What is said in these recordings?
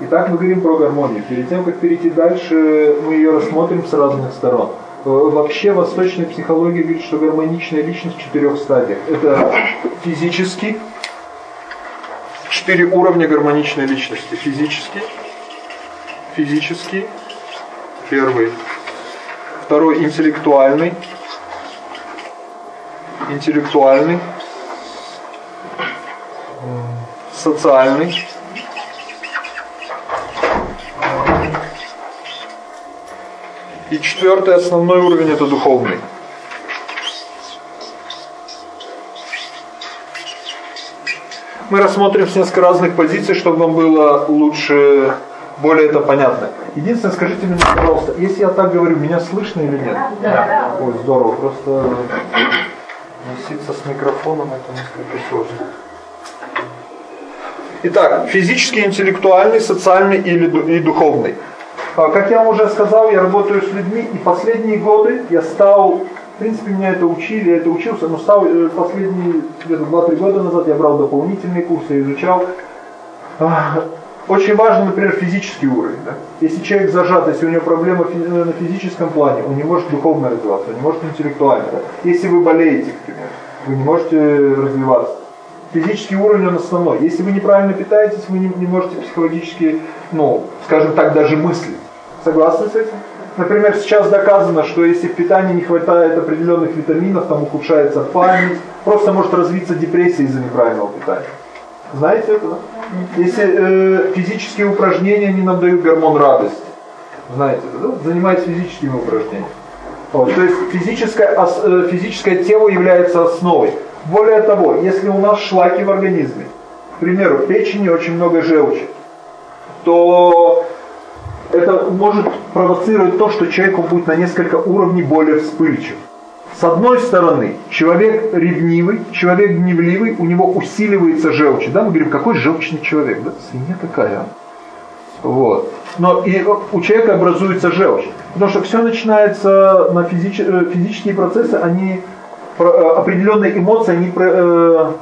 Итак, мы говорим про гармонию. Перед тем, как перейти дальше, мы ее рассмотрим с разных сторон. Э, вообще восточная психология говорит, что гармоничная личность в четырех стадиях. Это физический, четыре уровня гармоничной личности. Физический, физический, первый. Второй интеллектуальный, интеллектуальный, социальный, И четвертый основной уровень это духовный. Мы рассмотрим с несколько разных позиций, чтобы вам было лучше, более это понятно. Единственное, скажите мне, пожалуйста, если я так говорю, меня слышно или нет? Да. Ой, здорово, просто носиться с микрофоном это несколько сложно. Итак, физический, интеллектуальный, социальный или и духовный. А, как я вам уже сказал, я работаю с людьми, и последние годы я стал, в принципе, меня это учили, я это учился, но стал э, последние где-то 2-3 года назад я брал дополнительные курсы, изучал. А, очень важен, например, физический уровень. Да? Если человек зажат, если у него проблема э, на физическом плане, он не может духовно развиваться, он не может интеллектуально. Да? Если вы болеете, к примеру, вы не можете развиваться физический уровень он основной. Если вы неправильно питаетесь, вы не, не можете психологически, ну, скажем так, даже мыслить. Согласны с этим? Например, сейчас доказано, что если в питании не хватает определенных витаминов, там ухудшается память, просто может развиться депрессия из-за неправильного питания. Знаете это, да? Если э, физические упражнения не нам дают гормон радости, знаете это, да? Занимайтесь физическими упражнениями. Вот, то есть физическое, э, физическое тело является основой. Более того, если у нас шлаки в организме, к примеру, в печени очень много желчи, то это может провоцировать то, что человек будет на несколько уровней более вспыльчив. С одной стороны, человек ревнивый, человек гневливый, у него усиливается желчь. Да, мы говорим, какой желчный человек? Да, свинья какая. А? Вот. Но и у человека образуется желчь. Потому что все начинается на физич... Э, физические процессы, они определенные эмоции, они э,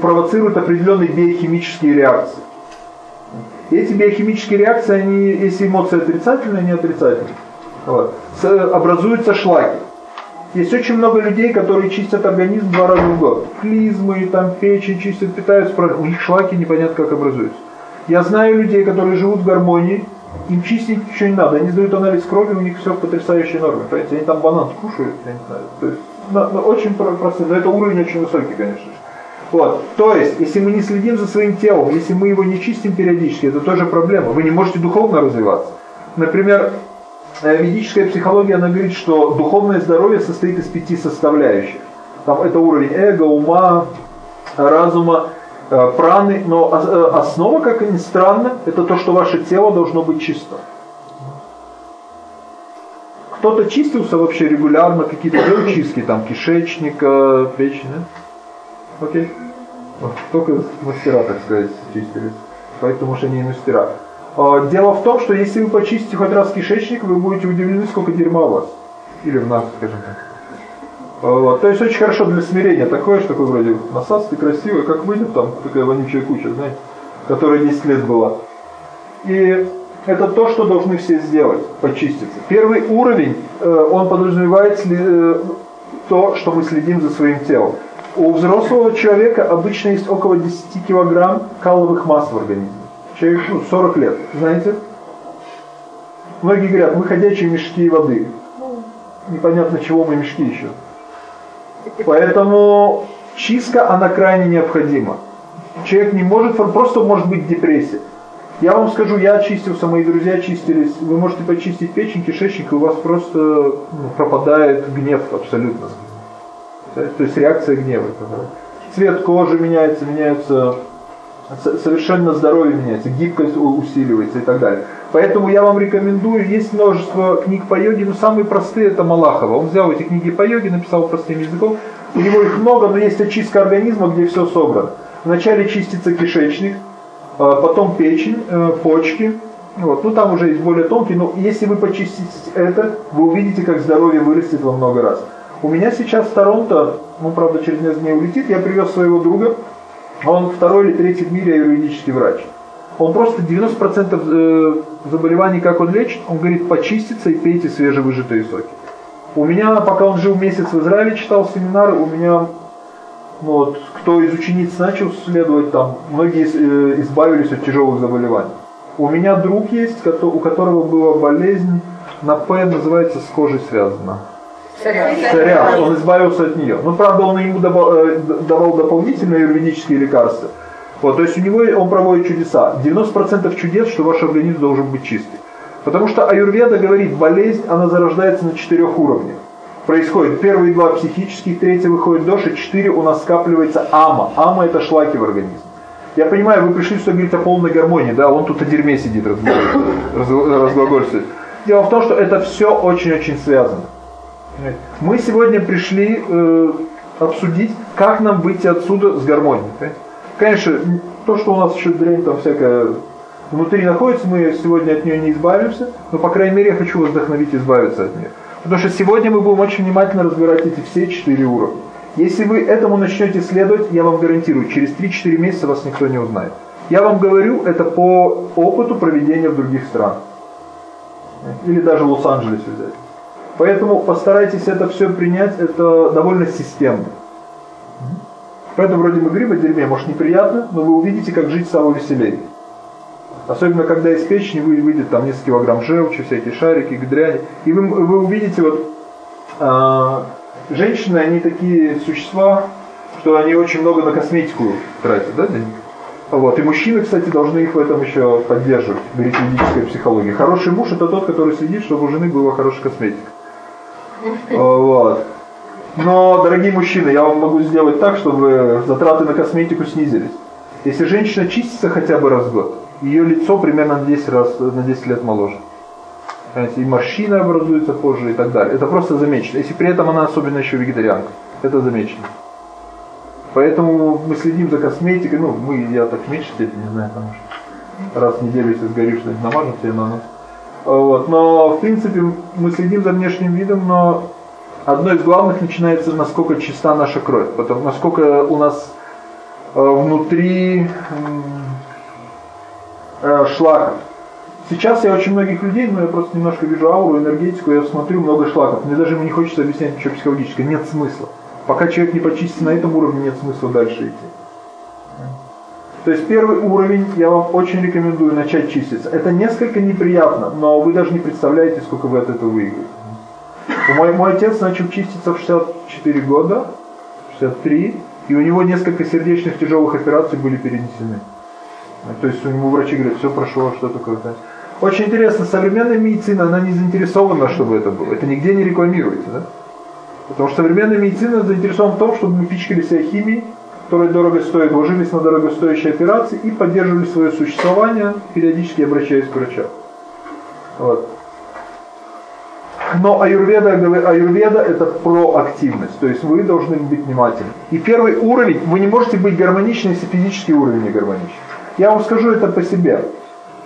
провоцируют определенные биохимические реакции. Эти биохимические реакции, они, если эмоции отрицательные, они отрицательные. Вот. Образуются шлаки. Есть очень много людей, которые чистят организм два раза в год. Клизмы, там печень чистят, питаются, у них шлаки непонятно как образуются. Я знаю людей, которые живут в гармонии, им чистить ничего не надо, они сдают анализ крови, у них все в потрясающей норме. Понимаете, они там банан кушают, я не знаю. То есть, на, на, очень просто, но это уровень очень высокий, конечно же. Вот. То есть, если мы не следим за своим телом, если мы его не чистим периодически, это тоже проблема. Вы не можете духовно развиваться. Например, э, ведическая психология, она говорит, что духовное здоровье состоит из пяти составляющих. Там это уровень эго, ума, разума, праны, но э, основа, как ни странно, это то, что ваше тело должно быть чисто. Кто-то чистился вообще регулярно, какие-то делал чистки, там кишечника, печень, да? Окей. Только мастера, так сказать, чистились. Поэтому что они не мастера. А, дело в том, что если вы почистите хоть раз кишечник, вы будете удивлены, сколько дерьма у вас. Или в нас, скажем так. Вот. То есть очень хорошо для смирения. Такое, что такой вроде насадский, красивый, как выйдет там такая вонючая куча, знаете, которая 10 лет была. И это то, что должны все сделать, почиститься. Первый уровень, э, он подразумевает э, то, что мы следим за своим телом. У взрослого человека обычно есть около 10 килограмм каловых масс в организме. Человек ну, 40 лет, знаете? Многие говорят, мы ходячие мешки воды. Непонятно, чего мы мешки еще. Поэтому чистка, она крайне необходима. Человек не может, просто может быть депрессия. Я вам скажу, я очистился, мои друзья очистились. Вы можете почистить печень, кишечник, и у вас просто ну, пропадает гнев абсолютно. То есть реакция гнева. Цвет кожи меняется, меняется совершенно здоровье меняется, гибкость усиливается и так далее. Поэтому я вам рекомендую, есть множество книг по йоге, но самые простые это Малахова. Он взял эти книги по йоге, написал простым языком. У него их много, но есть очистка организма, где все собрано. Вначале чистится кишечник, а потом печень, э, почки. Вот. Ну там уже есть более тонкие, но если вы почистите это, вы увидите, как здоровье вырастет во много раз. У меня сейчас в Торонто, ну, правда, через несколько дней улетит, я привез своего друга, он второй или третий в мире юридический врач. Он просто 90% э, заболеваний, как он лечит, он говорит, почиститься и пейте свежевыжатые соки. У меня, пока он жил месяц в Израиле, читал семинары, у меня, ну вот, кто из учениц начал следовать, там, многие э, избавились от тяжелых заболеваний. У меня друг есть, у которого была болезнь, на П называется с кожей связана. Царя. Он избавился от нее. Ну, правда, он ему э, давал дополнительные юридические лекарства. Вот, то есть у него он проводит чудеса. 90% чудес, что ваш организм должен быть чистый. Потому что аюрведа говорит, болезнь, она зарождается на четырех уровнях. Происходит первые два психических, третий выходит доши, четыре у нас скапливается ама. Ама это шлаки в организме. Я понимаю, вы пришли, что говорить о полной гармонии, да, он тут о дерьме сидит, разглагольствует. Дело в том, что это все очень-очень связано. Мы сегодня пришли э, обсудить, как нам выйти отсюда с гармонией. Конечно, то, что у нас еще дрянь там всякая внутри находится, мы сегодня от нее не избавимся, но, по крайней мере, я хочу вас вдохновить избавиться от нее. Потому что сегодня мы будем очень внимательно разбирать эти все четыре уровня. Если вы этому начнете следовать, я вам гарантирую, через 3-4 месяца вас никто не узнает. Я вам говорю, это по опыту проведения в других странах. Или даже Лос-Анджелесе взять. Поэтому постарайтесь это все принять, это довольно системно. Поэтому вроде мы говорим о дерьме, может неприятно, но вы увидите, как жить стало веселее. Особенно, когда из печени выйдет там несколько килограмм желчи, всякие шарики, дряни. И вы, вы увидите, вот, а, женщины, они такие существа, что они очень много на косметику тратят, да, денег? Вот. И мужчины, кстати, должны их в этом еще поддерживать, говорит юридическая психология. Хороший муж это тот, который следит, чтобы у жены была хорошая косметика. Вот. Но, дорогие мужчины, я вам могу сделать так, чтобы затраты на косметику снизились. Если женщина чистится хотя бы раз в год, ее лицо примерно на 10, раз, на 10 лет моложе. Понимаете, и морщины образуются позже и так далее. Это просто замечено. Если при этом она особенно еще вегетарианка. Это замечено. Поэтому мы следим за косметикой. Ну, мы, я так в меньшей степени, не знаю, потому что раз в неделю, если сгоришь, что-нибудь намажем себе на нос. Вот. Но, в принципе, мы следим за внешним видом, но одно из главных начинается, насколько чиста наша кровь. Потому, насколько у нас э, внутри э, шлаков. Сейчас я очень многих людей, но я просто немножко вижу ауру, энергетику, я смотрю много шлаков. Мне даже не хочется объяснять ничего психологическое. Нет смысла. Пока человек не почистит на этом уровне, нет смысла дальше идти. То есть первый уровень я вам очень рекомендую начать чиститься. Это несколько неприятно, но вы даже не представляете, сколько вы от этого выиграете. Мой, мой отец начал чиститься в 64 года, 63, и у него несколько сердечных тяжелых операций были перенесены. То есть у него врачи говорят, все прошло, что такое-то. Очень интересно, современная медицина, она не заинтересована, чтобы это было. Это нигде не рекламируется. Да? Потому что современная медицина заинтересована в том, чтобы мы пичкали себя химией, которая дорого стоит, ложились на дорогостоящие операции и поддерживали свое существование, периодически обращаясь к врачам. Вот. Но аюрведа, аюрведа это проактивность, то есть вы должны быть внимательны. И первый уровень, вы не можете быть гармоничны, если физический уровень не гармоничен. Я вам скажу это по себе.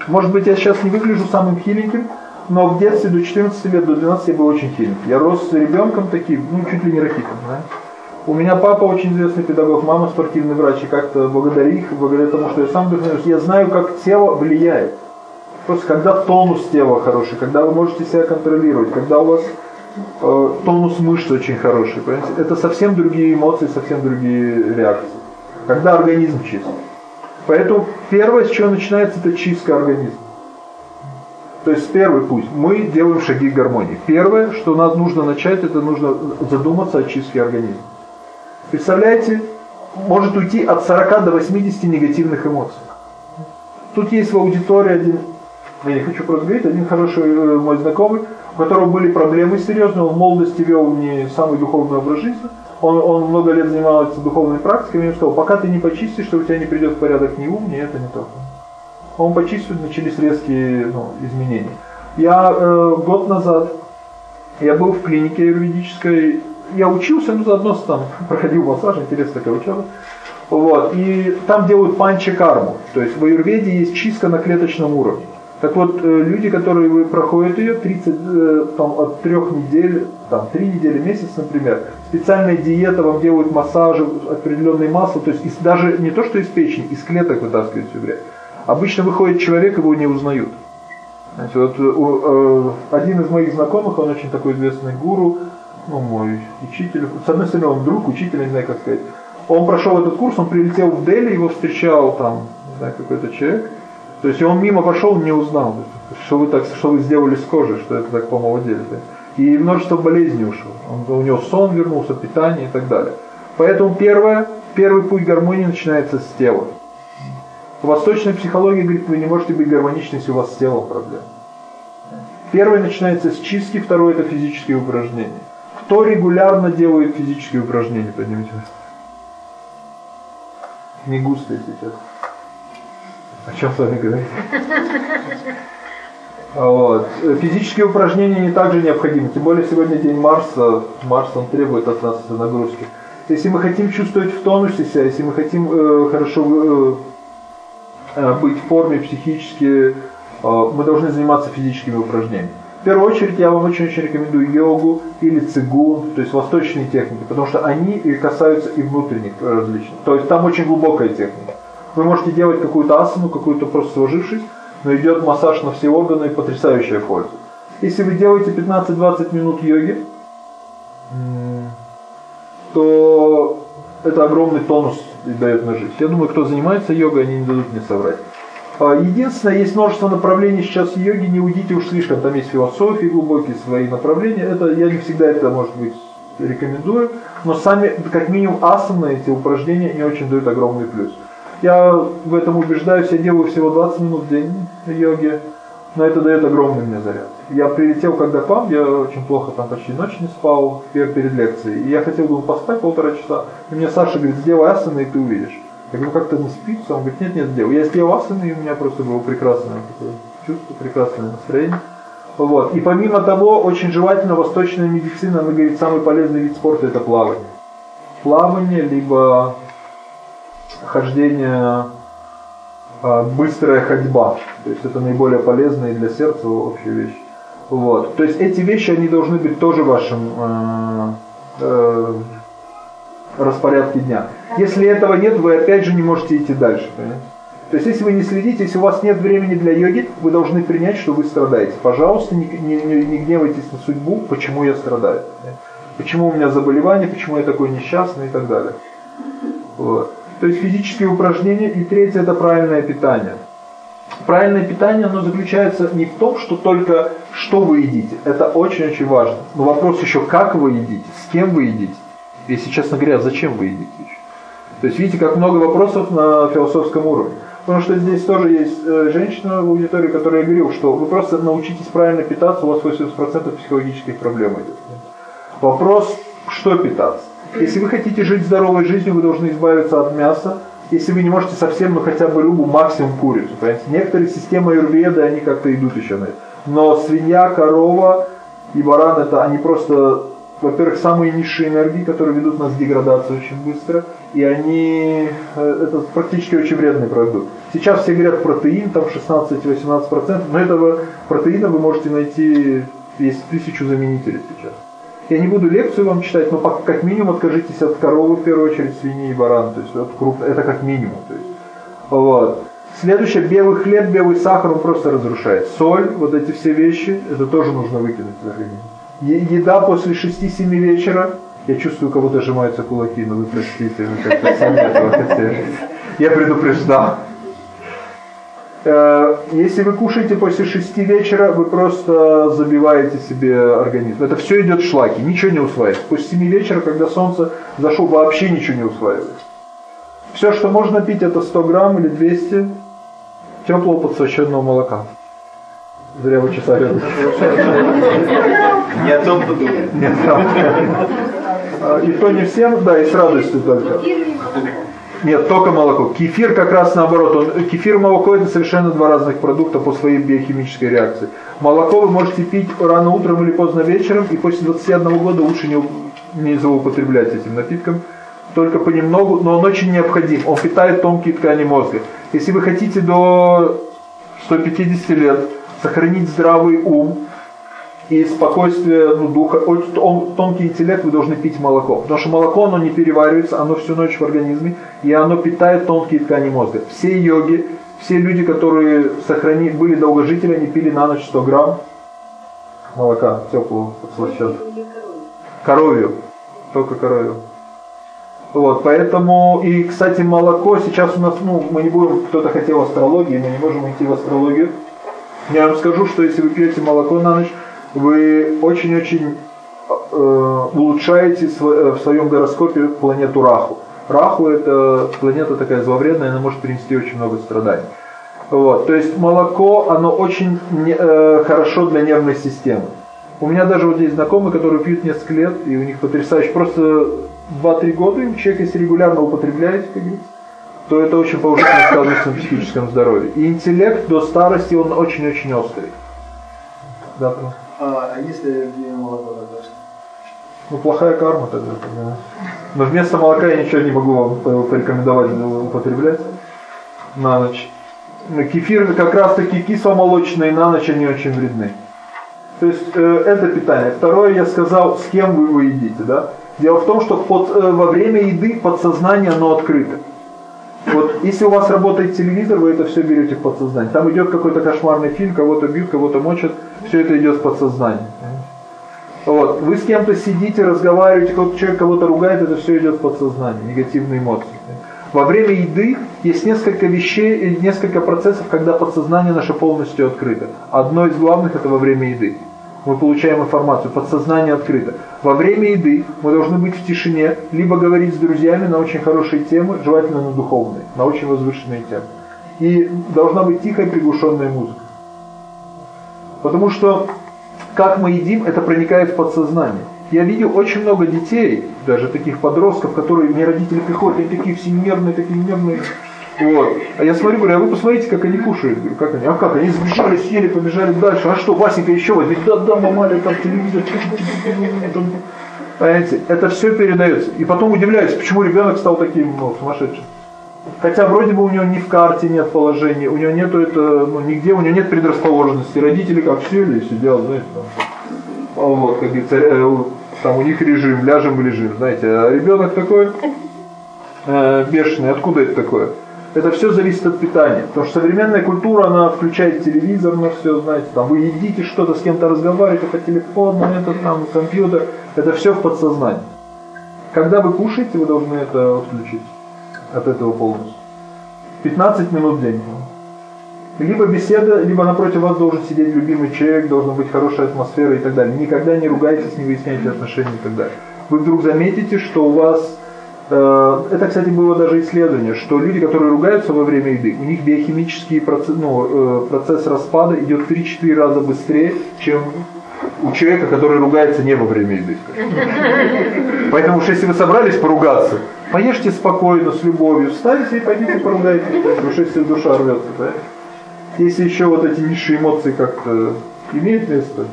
Может быть, я сейчас не выгляжу самым хиленьким, но в детстве до 14 лет, до 12 я был очень хиленький. Я рос с ребенком таким, ну, чуть ли не ракетом, да? У меня папа очень известный педагог, мама спортивный врач, и как-то благодаря их, благодаря тому, что я сам вдохновляюсь, я знаю, как тело влияет. Просто когда тонус тела хороший, когда вы можете себя контролировать, когда у вас э, тонус мышц очень хороший, понимаете? это совсем другие эмоции, совсем другие реакции. Когда организм чист. Поэтому первое, с чего начинается, это чистка организма. То есть первый путь. Мы делаем шаги гармонии. Первое, что нам нужно начать, это нужно задуматься о чистке организма. Представляете, может уйти от 40 до 80 негативных эмоций. Тут есть в аудитории один, я не хочу просто говорить, один хороший э, мой знакомый, у которого были проблемы серьезные, он в молодости вел не самый духовный образ жизни, он, он много лет занимался духовными практиками, и он сказал, пока ты не почистишь, что у тебя не придет в порядок ни ум, ни это, ни то. Он почистил, начались резкие ну, изменения. Я э, год назад, я был в клинике юридической, я учился, ну заодно там проходил массаж, интересная такая учеба. Вот, и там делают панча-карму, то есть в аюрведе есть чистка на клеточном уровне. Так вот, э, люди, которые проходят ее 30, э, там, от трех недель, там, три недели, месяц, например, специальная диета, вам делают массажи, определенные масла, то есть из, даже не то, что из печени, из клеток вытаскивают всю грязь. Обычно выходит человек, его не узнают. Знаете, вот, э, один из моих знакомых, он очень такой известный гуру, ну, мой учитель, с одной стороны, он друг, учитель, не знаю, как сказать. Он прошел этот курс, он прилетел в Дели, его встречал там, не знаю, какой-то человек. То есть он мимо пошел, не узнал, что вы так, что вы сделали с кожей, что это так помолодели. И множество болезней ушло. Он, у него сон вернулся, питание и так далее. Поэтому первое, первый путь гармонии начинается с тела. Восточная психология говорит, вы не можете быть гармоничны, если у вас с телом проблемы. Первое начинается с чистки, второе это физические упражнения. Кто регулярно делает физические упражнения, поднимите Не густо сейчас. О чем с вами говорить? Вот. Физические упражнения не так же необходимы. Тем более сегодня день Марса. Марс он требует от нас нагрузки. Если мы хотим чувствовать в тонусе себя, если мы хотим э, хорошо э, э быть в форме психически, э, мы должны заниматься физическими упражнениями. В первую очередь я вам очень-очень рекомендую йогу или цигун, то есть восточные техники, потому что они касаются и внутренних различных. То есть там очень глубокая техника. Вы можете делать какую-то асану, какую-то просто сложившись, но идет массаж на все органы и потрясающая польза. Если вы делаете 15-20 минут йоги, то это огромный тонус дает на жизнь. Я думаю, кто занимается йогой, они не дадут мне соврать. А, единственное, есть множество направлений сейчас йоги, не уйдите уж слишком, там есть философии глубокие, свои направления. Это я не всегда это, может быть, рекомендую, но сами, как минимум, асаны, эти упражнения, не очень дают огромный плюс. Я в этом убеждаюсь, я делаю всего 20 минут в день йоги, но это дает огромный мне заряд. Я прилетел когда к вам, я очень плохо там почти ночь не спал перед лекцией, и я хотел бы поспать полтора часа, и мне Саша говорит, сделай асаны, и ты увидишь. Я говорю, как-то не спится, он говорит, нет, нет, сделал. Я сделал асаны, и у меня просто было прекрасное такое чувство, прекрасное настроение. Вот. И помимо того, очень желательно восточная медицина, она говорит, самый полезный вид спорта это плавание. Плавание, либо хождение, а, быстрая ходьба. То есть это наиболее полезная для сердца общая вещь. Вот. То есть эти вещи, они должны быть тоже в вашем э, э, распорядке дня. Если этого нет, вы опять же не можете идти дальше. Понимаете? То есть если вы не следите, если у вас нет времени для йоги, вы должны принять, что вы страдаете. Пожалуйста, не, не, не гневайтесь на судьбу, почему я страдаю. Почему у меня заболевание, почему я такой несчастный и так далее. Вот то есть физические упражнения, и третье это правильное питание. Правильное питание, оно заключается не в том, что только что вы едите, это очень-очень важно. Но вопрос еще, как вы едите, с кем вы едите. Если честно говоря, зачем вы едите. То есть видите, как много вопросов на философском уровне. Потому что здесь тоже есть э, женщина в аудитории, которая говорила, что вы просто научитесь правильно питаться, у вас 80% психологических проблем идет. Вопрос, что питаться. Если вы хотите жить здоровой жизнью, вы должны избавиться от мяса. Если вы не можете совсем, ну хотя бы рыбу, максимум курицу. Понимаете? Некоторые системы аюрведы, они как-то идут еще на это. Но свинья, корова и баран, это они просто, во-первых, самые низшие энергии, которые ведут нас к деградации очень быстро. И они, э, это практически очень вредный продукт. Сейчас все говорят протеин, там 16-18%, но этого протеина вы можете найти, есть тысячу заменителей сейчас. Я не буду лекцию вам читать, но как минимум откажитесь от коровы, в первую очередь, свиньи и баран. То есть от круп... это как минимум. То есть. Вот. Следующее, белый хлеб, белый сахар, он просто разрушает. Соль, вот эти все вещи, это тоже нужно выкинуть из организма. Еда после 6-7 вечера, я чувствую, у кого-то сжимаются кулаки, но вы простите, вы как-то сами этого хотели. Я предупреждал. Э, если вы кушаете после 6 вечера, вы просто забиваете себе организм. Это все идет в шлаки, ничего не усваивается. После 7 вечера, когда солнце зашло, вообще ничего не усваивается. Все, что можно пить, это 100 грамм или 200 теплого подсвященного молока. Зря вы чесали. Не о том подумал. И то не всем, да, и с радостью только. Нет, только молоко. Кефир как раз наоборот. Он, кефир и молоко это совершенно два разных продукта по своей биохимической реакции. Молоко вы можете пить рано утром или поздно вечером, и после 21 года лучше не, не злоупотреблять этим напитком. Только понемногу, но он очень необходим. Он питает тонкие ткани мозга. Если вы хотите до 150 лет сохранить здравый ум, и спокойствие ну, духа, он, тонкий интеллект, вы должны пить молоко. Потому что молоко, оно не переваривается, оно всю ночь в организме, и оно питает тонкие ткани мозга. Все йоги Все люди, которые сохрани, были долгожители, они пили на ночь 100 грамм молока теплого, подслащенного. Коровью. Только коровью. Вот, поэтому, и, кстати, молоко сейчас у нас, ну, мы не будем, кто-то хотел астрологии, мы не можем идти в астрологию. Я вам скажу, что если вы пьете молоко на ночь, вы очень-очень э, улучшаете э, в своем гороскопе планету Раху. Раху это планета такая зловредная, она может принести очень много страданий. Вот, то есть молоко, оно очень не, э, хорошо для нервной системы. У меня даже вот есть знакомые, которые пьют несколько лет, и у них потрясающе. Просто 2-3 года, и человек, если регулярно употребляет, как говорится, то это очень положительно сказывается на психическом здоровье. И интеллект до старости, он очень-очень острый. Да, а, а если молоко тогда Ну, плохая карма тогда. тогда. Но вместо молока я ничего не могу вам порекомендовать употреблять на ночь. Кефир как раз таки кисломолочные на ночь они очень вредны. То есть э, это питание. Второе, я сказал, с кем вы его едите. Да? Дело в том, что под, э, во время еды подсознание оно открыто. Если у вас работает телевизор, вы это все берете в подсознание. Там идет какой-то кошмарный фильм, кого-то бьют, кого-то мочат, все это идет в подсознание. Вот. Вы с кем-то сидите, разговариваете, человек кого-то ругает, это все идет в подсознание, негативные эмоции. Во время еды есть несколько вещей, несколько процессов, когда подсознание наше полностью открыто. Одно из главных это во время еды мы получаем информацию, подсознание открыто. Во время еды мы должны быть в тишине, либо говорить с друзьями на очень хорошие темы, желательно на духовные, на очень возвышенные темы. И должна быть тихая приглушенная музыка. Потому что как мы едим, это проникает в подсознание. Я видел очень много детей, даже таких подростков, которые мне родители приходят, они такие все нервные, такие нервные, вот. А я смотрю, говорю, а вы посмотрите, как они кушают. Как они? А как? Они сбежали, съели, побежали дальше. А что, Васенька еще возьмет? Да, да, мамаля, там телевизор. Понимаете, это все передается. И потом удивляюсь, почему ребенок стал таким ну, сумасшедшим. Хотя вроде бы у него ни в карте нет положения, у него нету это, ну, нигде, у него нет предрасположенности. Родители как сели и сидят, знаете, там, а вот, как говорится, э, там у них режим, ляжем режим, знаете, а ребенок такой э, бешеный, откуда это такое? Это все зависит от питания. Потому что современная культура, она включает телевизор на все, знаете, там вы едите что-то, с кем-то разговариваете по телефону, это там компьютер. Это все в подсознании. Когда вы кушаете, вы должны это отключить от этого полностью. 15 минут в день. Либо беседа, либо напротив вас должен сидеть любимый человек, должна быть хорошая атмосфера и так далее. Никогда не ругайтесь, не выясняйте отношения и так далее. Вы вдруг заметите, что у вас это, кстати, было даже исследование, что люди, которые ругаются во время еды, у них биохимический процесс, ну, э, процесс распада идет 3-4 раза быстрее, чем у человека, который ругается не во время еды. Поэтому что если вы собрались поругаться, поешьте спокойно, с любовью, встаньте и пойдите поругайтесь, потому что если душа рвется. Да? Если еще вот эти низшие эмоции как-то имеют место,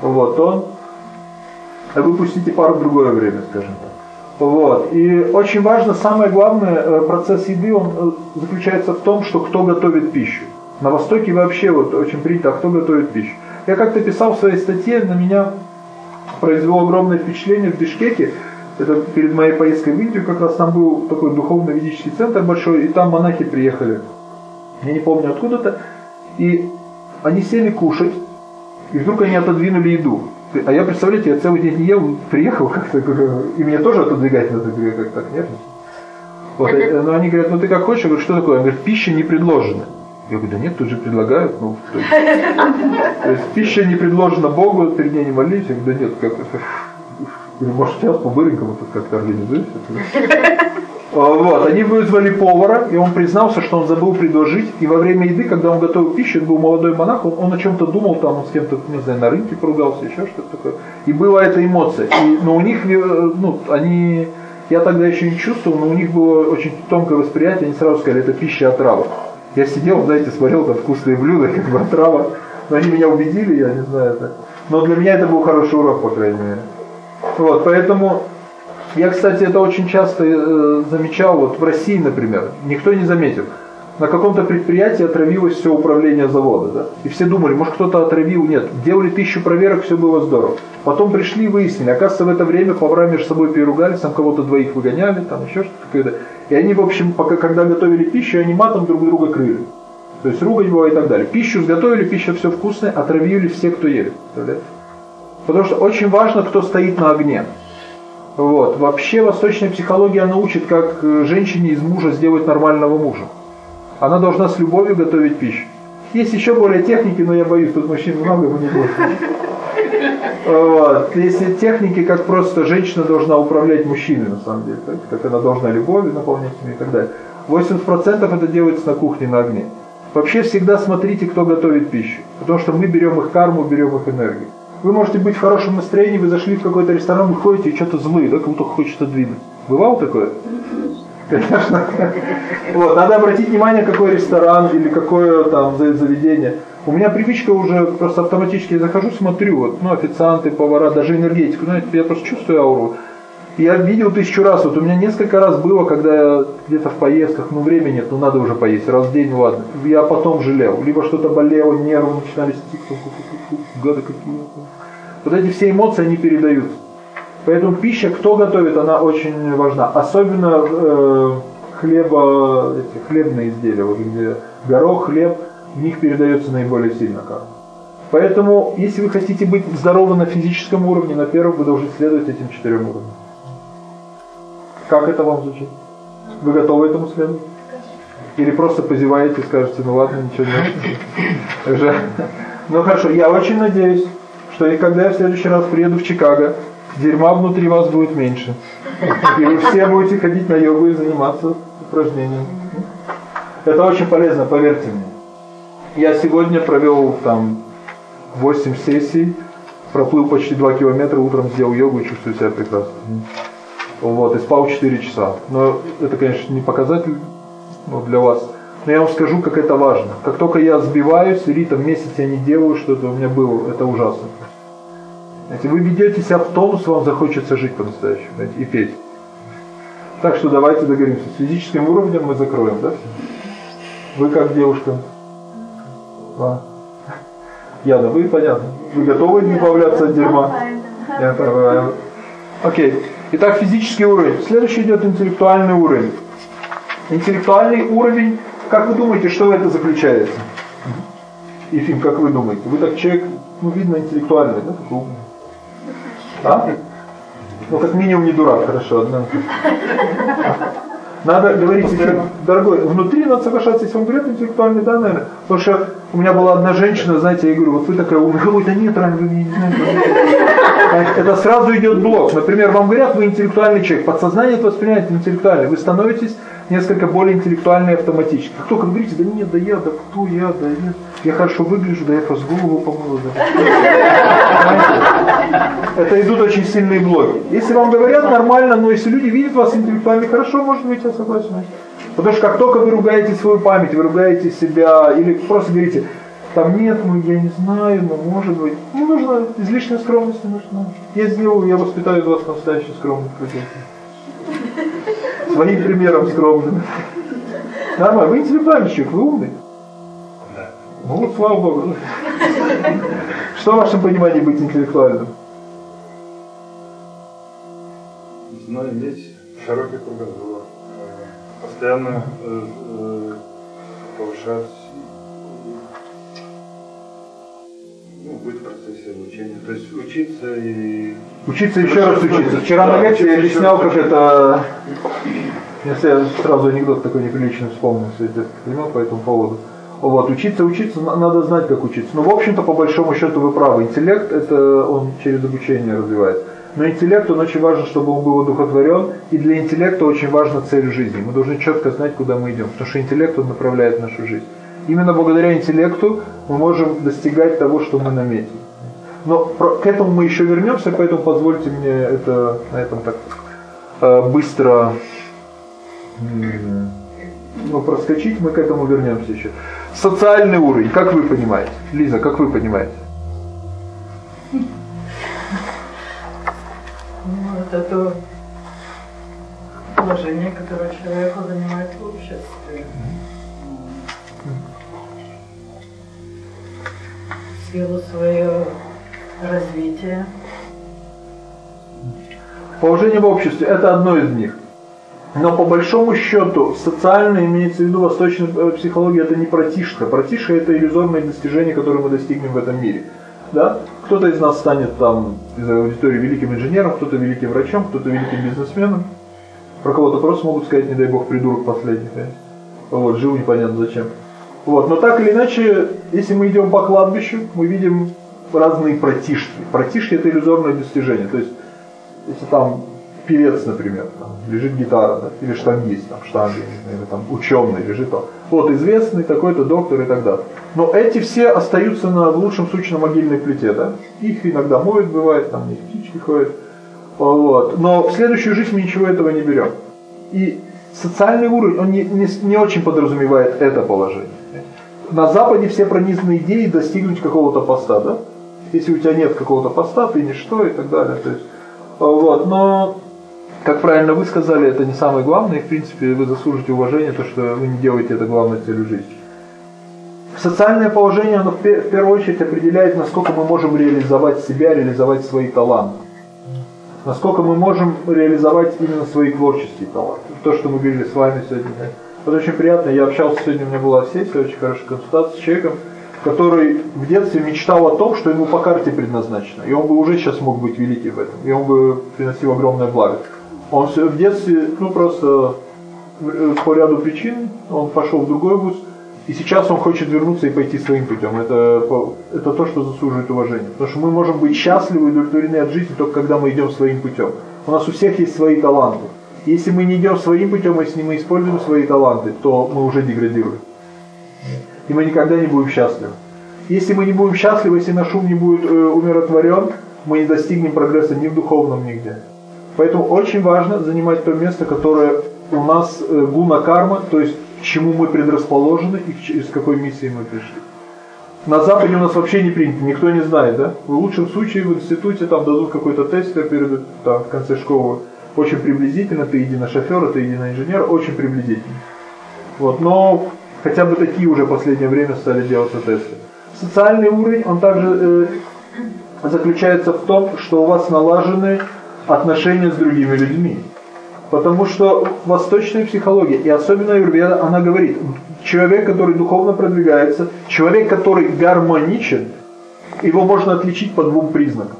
вот, то выпустите пару в другое время, скажем так. Вот. И очень важно, самое главное, э, процесс еды, он э, заключается в том, что кто готовит пищу. На Востоке вообще вот очень принято, а кто готовит пищу. Я как-то писал в своей статье, на меня произвело огромное впечатление в Бишкеке, это перед моей поездкой в Индию, как раз там был такой духовно-ведический центр большой, и там монахи приехали, я не помню откуда-то, и они сели кушать, и вдруг они отодвинули еду. А я, представляете, я целый день не ел, приехал как-то, и мне тоже отодвигать надо, как так нервничать. Вот, э, но они говорят, ну ты как хочешь, я говорю, что такое? Они говорят, пища не предложена. Я говорю, да нет, тут же предлагают. Ну, то, есть, то есть пища не предложена Богу, перед ней не молись. Я говорю, да нет, как это. Может, сейчас по-быренькому тут как-то организуется. А, вот, они вызвали повара, и он признался, что он забыл предложить. И во время еды, когда он готовил пищу, был молодой монах, он, он о чем-то думал, там он с кем-то, не знаю, на рынке поругался, еще что-то такое. И была эта эмоция. И, но у них, э, ну, они, я тогда еще не чувствовал, но у них было очень тонкое восприятие, они сразу сказали, это пища отрава. Я сидел, знаете, смотрел там вкусные блюда, как бы отрава. Но они меня убедили, я не знаю это. Но для меня это был хороший урок, по крайней мере. Вот, поэтому я, кстати, это очень часто э, замечал, вот в России, например, никто не заметил. На каком-то предприятии отравилось все управление завода, да? И все думали, может кто-то отравил, нет. Делали тысячу проверок, все было здорово. Потом пришли и выяснили, оказывается, в это время повара между собой переругались, там кого-то двоих выгоняли, там еще что-то. И они, в общем, пока, когда готовили пищу, они матом друг друга крыли. То есть ругать бывает и так далее. Пищу сготовили, пища все вкусная, отравили все, кто ели. Потому что очень важно, кто стоит на огне. Вот. Вообще восточная психология она учит, как э, женщине из мужа сделать нормального мужа. Она должна с любовью готовить пищу. Есть еще более техники, но я боюсь, тут мужчин много, мы не будем. Вот. Если техники, как просто женщина должна управлять мужчиной, на самом деле, так, как она должна любовью наполнять и так далее. 80% это делается на кухне, на огне. Вообще всегда смотрите, кто готовит пищу. Потому что мы берем их карму, берем их энергию. Вы можете быть в хорошем настроении, вы зашли в какой-то ресторан, вы ходите и что-то злые, да, как будто хочется двинуть. Бывало такое? Конечно. Вот, надо обратить внимание, какой ресторан или какое там заведение. У меня привычка уже просто автоматически захожу, смотрю, вот, ну, официанты, повара, даже энергетику, знаете, я просто чувствую ауру. Я видел тысячу раз, вот у меня несколько раз было, когда где-то в поездках, ну времени нет, ну надо уже поесть, раз в день, ну ладно. Я потом жалел, либо что-то болело, нервы начинали стикнуть, гады какие Вот эти все эмоции, они передаются. Поэтому пища, кто готовит, она очень важна. Особенно э, хлеба, эти хлебные изделия, вот где горох, хлеб, в них передается наиболее сильно карма. Поэтому, если вы хотите быть здоровы на физическом уровне, на первом вы должны следовать этим четырем уровням. Как это вам звучит? Вы готовы этому следовать? Или просто позеваете и скажете, ну ладно, ничего нет. Ну хорошо, я очень надеюсь, что и когда я в следующий раз приеду в Чикаго, дерьма внутри вас будет меньше. И вы все будете ходить на йогу и заниматься упражнениями. Это очень полезно, поверьте мне. Я сегодня провел там 8 сессий, проплыл почти 2 километра, утром сделал йогу и чувствую себя прекрасно. Вот, и спал 4 часа. Но это, конечно, не показатель ну, для вас. Но я вам скажу, как это важно. Как только я сбиваюсь, или там месяц я не делаю что-то, у меня было, это ужасно. Знаете, вы ведете себя в тонус, вам захочется жить по-настоящему и петь. Так что давайте договоримся. С физическим уровнем мы закроем, да? Вы как девушка? А. Яна, вы понятно. Вы готовы избавляться от дерьма? Я понимаю. Окей. Итак, физический уровень. Следующий идет интеллектуальный уровень. Интеллектуальный уровень, как вы думаете, что это заключается? Ефим, как вы думаете? Вы так человек, ну, видно, интеллектуальный, да, такой умный. А? Ну, как минимум не дурак, хорошо, одна. Надо говорить, если, дорогой, внутри надо соглашаться, если он говорит интеллектуальный, да, наверное. Потому что у меня была одна женщина, знаете, я говорю, вот вы такая умная, ой, да нет, Ран, вы не знаете. Это сразу идет блок. Например, вам говорят, вы интеллектуальный человек, подсознание это воспринимает интеллектуальный. Вы становитесь несколько более интеллектуальный автоматически. Как только да нет, да я, да кто я, да нет, я хорошо выгляжу, да я просто голову помыла. Да. Это идут очень сильные блоки. Если вам говорят нормально, но если люди видят вас интеллектуально хорошо, может быть, я согласен. Потому что как только вы ругаете свою память, вы ругаете себя, или просто говорите, там нет, ну я не знаю, но может быть. Не нужно, излишняя скромность не нужна. Я сделаю, я воспитаю из вас настоящую скромность своим примером скромным. Нормально. Вы интеллектуальный человек, вы умный. Ну вот, слава Богу. Что в вашем понимании быть интеллектуальным? Знаю, иметь широкий кругозор, постоянно э, э, повышать, ну, быть в процессе обучения. То есть учиться и... Учиться еще раз учиться. Вчера на лекции я объяснял, как это если я сразу анекдот такой неприличный вспомнил, это понимал по этому поводу. Вот, учиться, учиться, надо знать, как учиться. Но, в общем-то, по большому счету, вы правы. Интеллект, это он через обучение развивается. Но интеллект, он очень важен, чтобы он был одухотворен. И для интеллекта очень важна цель жизни. Мы должны четко знать, куда мы идем. Потому что интеллект, он направляет нашу жизнь. Именно благодаря интеллекту мы можем достигать того, что мы наметили. Но к этому мы еще вернемся, поэтому позвольте мне это на этом так э, быстро ну, проскочить, мы к этому вернемся еще. Социальный уровень, как вы понимаете? Лиза, как вы понимаете? Ну, это то положение, которое человек занимает в обществе. Силу свое развитие. Положение в обществе – это одно из них. Но по большому счету, социально имеется в виду восточная э, психология, это не протишка. Протишка это иллюзорные достижения, которые мы достигнем в этом мире. Да? Кто-то из нас станет там из аудитории великим инженером, кто-то великим врачом, кто-то великим бизнесменом. Про кого-то просто могут сказать, не дай бог, придурок последний. Вот, жил непонятно зачем. Вот, но так или иначе, если мы идем по кладбищу, мы видим разные протишки. Протишки это иллюзорное достижение. То есть, если там певец, например, там, лежит гитара, да, или штангист, там, штанги, или там, ученый лежит там. Вот известный такой-то доктор и так далее. Но эти все остаются на, в лучшем случае на могильной плите, да? Их иногда моют, бывает, там не птички ходят. Вот. Но в следующую жизнь мы ничего этого не берем. И социальный уровень, он не, не, не очень подразумевает это положение. На Западе все пронизаны идеей достигнуть какого-то поста, да? Если у тебя нет какого-то поста, ты ничто и так далее. То есть, вот. Но как правильно вы сказали, это не самое главное, и в принципе вы заслужите уважение, то, что вы не делаете это главной целью жизни. Социальное положение, оно в первую очередь определяет, насколько мы можем реализовать себя, реализовать свои таланты. Насколько мы можем реализовать именно свои творческие таланты. То, что мы говорили с вами сегодня. Вот очень приятно, я общался сегодня, у меня была сессия, очень хорошая консультация с человеком, который в детстве мечтал о том, что ему по карте предназначено. И он бы уже сейчас мог быть великий в этом. И он бы приносил огромное благо. Он в детстве, ну просто э, по ряду причин, он пошел в другой вуз, и сейчас он хочет вернуться и пойти своим путем. Это, это то, что заслуживает уважения. Потому что мы можем быть счастливы и удовлетворены от жизни только когда мы идем своим путем. У нас у всех есть свои таланты. Если мы не идем своим путем, если мы используем свои таланты, то мы уже деградируем. И мы никогда не будем счастливы. Если мы не будем счастливы, если наш ум не будет э, умиротворен, мы не достигнем прогресса ни в духовном, нигде. Поэтому очень важно занимать то место, которое у нас э, гуна карма, то есть к чему мы предрасположены и с какой миссией мы пришли. На Западе у нас вообще не принято, никто не знает, да? В лучшем случае в институте там дадут какой-то тест перед, там, в конце школы. Очень приблизительно, ты иди на шофера, ты иди на инженера, очень приблизительно. Вот, но хотя бы такие уже в последнее время стали делаться тесты. Социальный уровень, он также э, заключается в том, что у вас налажены отношения с другими людьми. Потому что восточная психология, и особенно Юрведа, она говорит, человек, который духовно продвигается, человек, который гармоничен, его можно отличить по двум признакам.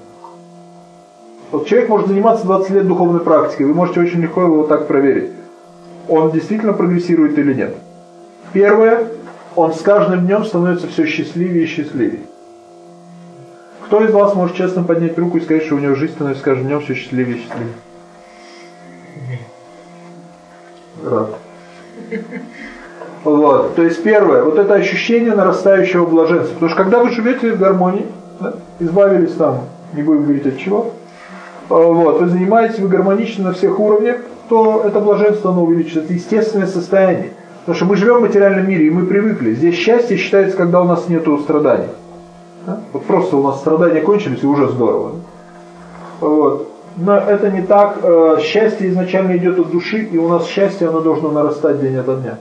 Вот человек может заниматься 20 лет духовной практикой, вы можете очень легко его так проверить. Он действительно прогрессирует или нет. Первое, он с каждым днем становится все счастливее и счастливее. Кто из вас может честно поднять руку и сказать, что у него жизнь становится с каждым днем все счастливее и счастливее? Рад. Вот. То есть первое, вот это ощущение нарастающего блаженства. Потому что когда вы живете в гармонии, да, избавились там, не будем говорить от чего, вот, вы занимаетесь, вы гармоничны на всех уровнях, то это блаженство, оно увеличится. Это естественное состояние. Потому что мы живем в материальном мире, и мы привыкли. Здесь счастье считается, когда у нас нет страданий. Да? Вот просто у нас страдания кончились, и уже здорово. Вот. Но это не так. Э, счастье изначально идет от души, и у нас счастье, оно должно нарастать день ото дня.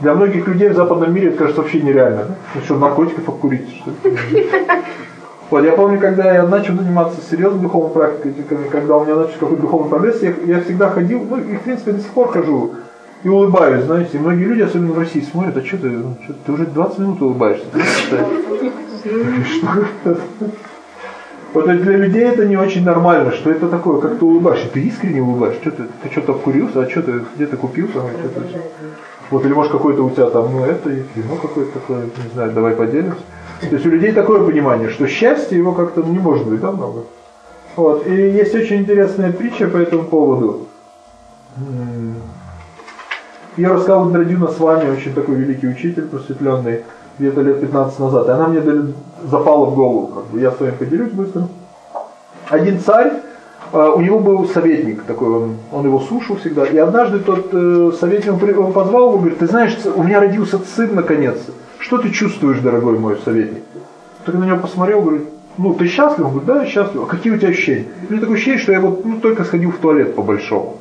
Для многих людей в западном мире это кажется вообще нереально. Ну что, наркотиков покурить? Что вот, я помню, когда я начал заниматься серьезной духовной практикой, когда у меня начался какой-то духовный прогресс, я, я всегда ходил, ну и в принципе до сих пор хожу, и улыбаюсь, знаете. И многие люди, особенно в России, смотрят, а что ты, ну, что ты уже 20 минут улыбаешься? Вот для людей это не очень нормально, что это такое, как ты улыбаешься, ты искренне улыбаешься, что ты, ты что-то обкурился, а что ты где-то купился, что -то... вот или может какой-то у тебя там, ну это, ну какое-то такое, не знаю, давай поделимся. То есть у людей такое понимание, что счастье его как-то не может быть, да, много. Вот. И есть очень интересная притча по этому поводу. Я рассказывал Драдюна с вами, очень такой великий учитель просветленный где-то лет 15 назад, и она мне запала в голову, как бы, я с вами поделюсь быстро. Один царь, а, у него был советник такой, он, он его слушал всегда, и однажды тот э, советник, он позвал его, говорит, ты знаешь, у меня родился сын наконец, что ты чувствуешь, дорогой мой советник? Так на него посмотрел, говорит, ну ты счастлив? Он говорит, да, я счастлив. А какие у тебя ощущения? У меня такое ощущение, что я вот ну, только сходил в туалет по-большому.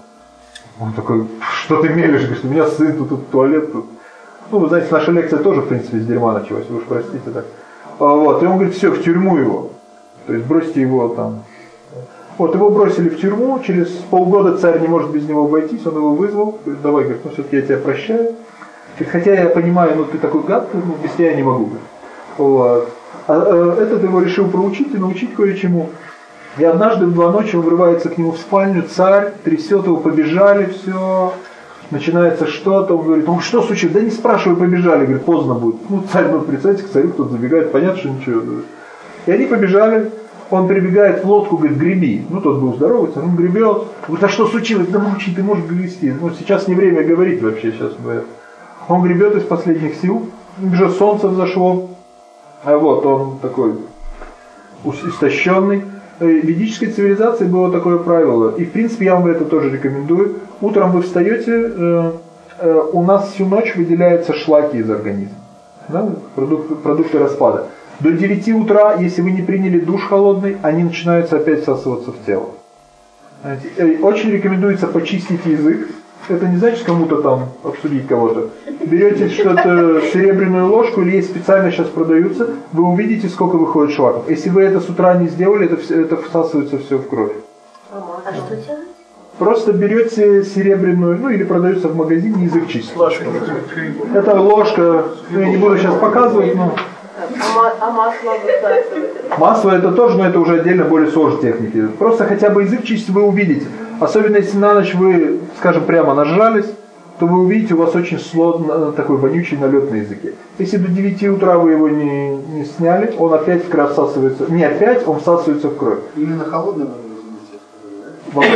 Он такой, что ты мелешь? Говорит, у меня сын, тут, тут туалет, тут ну, вы знаете, наша лекция тоже, в принципе, из дерьма началась, вы уж простите так. А, вот, и он говорит, все, в тюрьму его. То есть бросьте его там. Вот, его бросили в тюрьму, через полгода царь не может без него обойтись, он его вызвал, говорит, давай, говорит, ну все-таки я тебя прощаю. Хотя я понимаю, ну ты такой гад, ну без тебя я не могу. Вот. А, а этот его решил проучить и научить кое-чему. И однажды в два ночи он врывается к нему в спальню, царь трясет его, побежали, все, начинается что-то, он говорит, ну что случилось? Да не спрашивай, побежали, говорит, поздно будет. Ну царь, ну представьте, к царю кто-то забегает, понятно, что ничего. И они побежали, он прибегает в лодку, говорит, греби. Ну тот был здоровый, он гребет. Говорит, а что случилось? Да молчи, ты можешь грести. Ну сейчас не время говорить вообще, сейчас мы... Он гребет из последних сил, уже солнце взошло, а вот он такой истощенный. В ведической цивилизации было такое правило, и в принципе я вам это тоже рекомендую. Утром вы встаете, э, э, у нас всю ночь выделяются шлаки из организма, да, продукты, продукты распада. До 9 утра, если вы не приняли душ холодный, они начинаются опять всасываться в тело. Э, очень рекомендуется почистить язык, это не значит кому-то там обсудить кого-то. Берете что-то, серебряную ложку, или есть специально сейчас продаются, вы увидите, сколько выходит шлаков. Если вы это с утра не сделали, это, это всасывается все в кровь. А что делать? Просто берете серебряную, ну или продаются в магазине язык чистить. Это ложка, ну, я не буду сейчас показывать, но... А, масло это тоже, но это уже отдельно более сложные техники. Просто хотя бы язык чистить вы увидите. Особенно если на ночь вы, скажем, прямо нажались, то вы увидите, у вас очень сложный такой вонючий налет на языке. Если до 9 утра вы его не, не сняли, он опять в кровь всасывается. Не опять, он всасывается в кровь. Именно холодный надо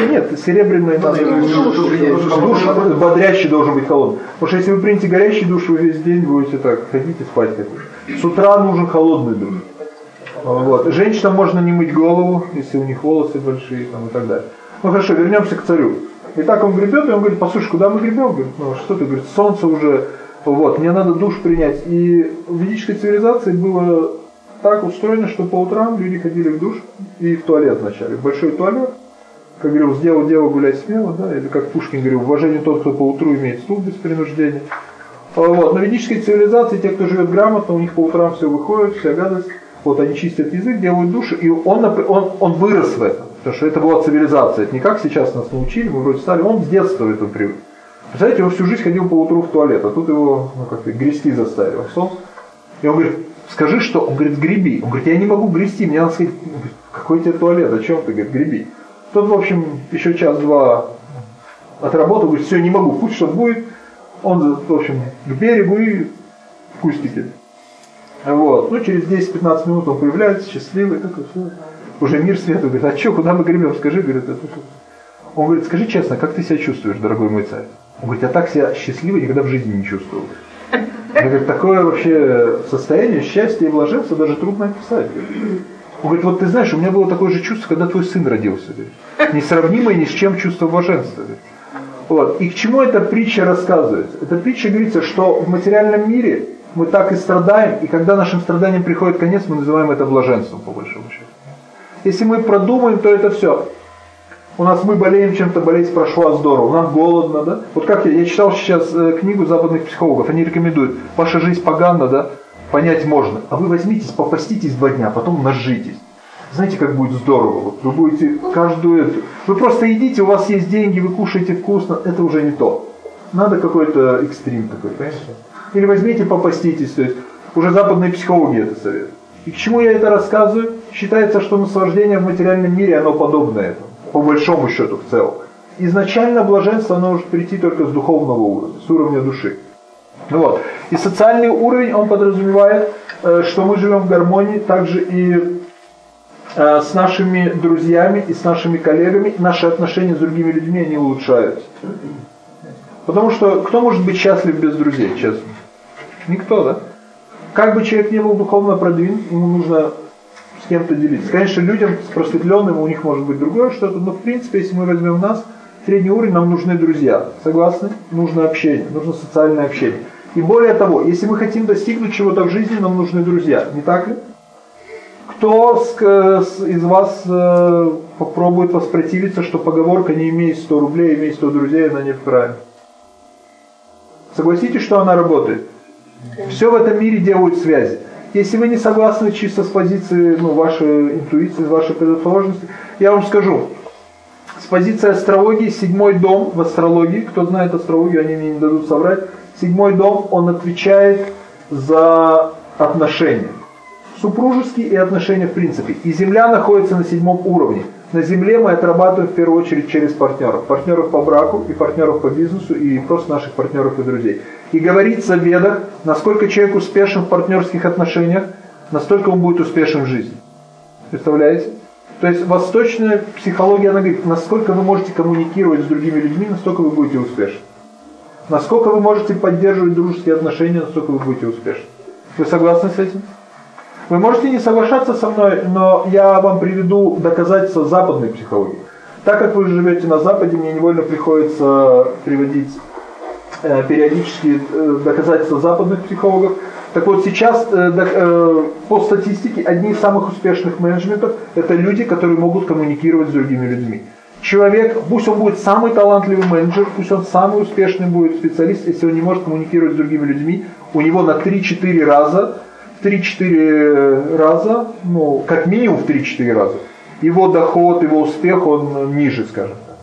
нет, серебряный надо, душ бодрящий должен быть холодный. Потому что если вы примете горячий душ, вы весь день будете так ходить и спать хотите. С утра нужен холодный душ. Вот. Женщинам можно не мыть голову, если у них волосы большие там, и так далее. Ну хорошо, вернемся к царю. И так он гребет, и он говорит, послушай, куда мы гребем? Говорит, ну что ты, говорит, солнце уже, вот, мне надо душ принять. И в ведической цивилизации было так устроено, что по утрам люди ходили в душ и в туалет вначале. Большой туалет, как говорил, сделал дело гулять смело, да, или как Пушкин говорил, уважение тот, кто по утру имеет стул без принуждения. Вот. Но в ведической цивилизации, те, кто живет грамотно, у них по утрам все выходит, вся гадость. Вот они чистят язык, делают души, и он, он, он вырос в этом. Потому что это была цивилизация. Это не как сейчас нас научили, мы вроде стали. Он с детства в этом привык. Представляете, он всю жизнь ходил по утру в туалет, а тут его, ну как грести заставили. Он И он говорит, скажи что? Он говорит, греби. Он говорит, я не могу грести, мне надо сказать, какой тебе туалет, о чем ты, говорит, греби. Тот, в общем, еще час-два отработал, говорит, все, не могу, пусть что будет. Он, в общем, к берегу и в кустике. Вот. Ну, через 10-15 минут он появляется, счастливый, такой, все уже мир света, говорит, а что, куда мы гремем, скажи, говорит, это? Он говорит, скажи честно, как ты себя чувствуешь, дорогой мой царь? Он говорит, я так себя счастливый никогда в жизни не чувствовал. Он говорит, такое вообще состояние счастья и блаженства даже трудно описать. Он говорит, вот ты знаешь, у меня было такое же чувство, когда твой сын родился. Говорит. Несравнимое ни с чем чувство блаженства. Говорит. Вот. И к чему эта притча рассказывается? Эта притча говорится, что в материальном мире мы так и страдаем, и когда нашим страданиям приходит конец, мы называем это блаженством, по большому счету. Если мы продумаем, то это все. У нас мы болеем чем-то, болезнь прошла здорово, нам голодно, да? Вот как я, я читал сейчас э, книгу западных психологов, они рекомендуют, ваша жизнь погана, да? Понять можно. А вы возьмитесь, попаститесь два дня, а потом нажитесь. Знаете, как будет здорово? Вот вы будете каждую эту... Вы просто едите, у вас есть деньги, вы кушаете вкусно, это уже не то. Надо какой-то экстрим такой, понимаете? Или возьмите, попаститесь, то есть уже западные психологи это советуют. И к чему я это рассказываю? Считается, что наслаждение в материальном мире, оно подобно этому, по большому счету в целом. Изначально блаженство, оно может прийти только с духовного уровня, с уровня души. Ну вот. И социальный уровень, он подразумевает, э, что мы живем в гармонии также и с нашими друзьями и с нашими коллегами. Наши отношения с другими людьми, они улучшаются. Потому что кто может быть счастлив без друзей, честно? Никто, да? Как бы человек не был духовно продвинут, ему нужно с кем-то делиться. Конечно, людям с просветленным у них может быть другое что-то, но в принципе, если мы возьмем нас, средний уровень, нам нужны друзья. Согласны? Нужно общение, нужно социальное общение. И более того, если мы хотим достигнуть чего-то в жизни, нам нужны друзья. Не так ли? Кто из вас э, попробует воспротивиться, что поговорка «не имей 100 рублей, имей 100 друзей» она не вправе? Согласитесь, что она работает? Все в этом мире делают связи. Если вы не согласны чисто с позиции ну, вашей интуиции, вашей предрасположенности, я вам скажу, с позиции астрологии, седьмой дом в астрологии, кто знает астрологию, они мне не дадут соврать, седьмой дом, он отвечает за отношения. Супружеские и отношения в принципе. И Земля находится на седьмом уровне. На Земле мы отрабатываем в первую очередь через партнеров. Партнеров по браку и партнеров по бизнесу и просто наших партнеров и друзей. И говорится в ведах, насколько человек успешен в партнерских отношениях, настолько он будет успешен в жизни. Представляете? То есть восточная психология, она говорит, насколько вы можете коммуникировать с другими людьми, настолько вы будете успешны. Насколько вы можете поддерживать дружеские отношения, настолько вы будете успешны. Вы согласны с этим? Вы можете не соглашаться со мной, но я вам приведу доказательства западной психологии. Так как вы живете на Западе, мне невольно приходится приводить э, периодически э, доказательства западных психологов. Так вот сейчас э, э, по статистике одни из самых успешных менеджментов это люди, которые могут коммуникировать с другими людьми. Человек, пусть он будет самый талантливый менеджер, пусть он самый успешный будет специалист, если он не может коммуникировать с другими людьми, у него на 3-4 раза 3-4 раза, ну, как минимум в 3-4 раза, его доход, его успех, он ниже, скажем так.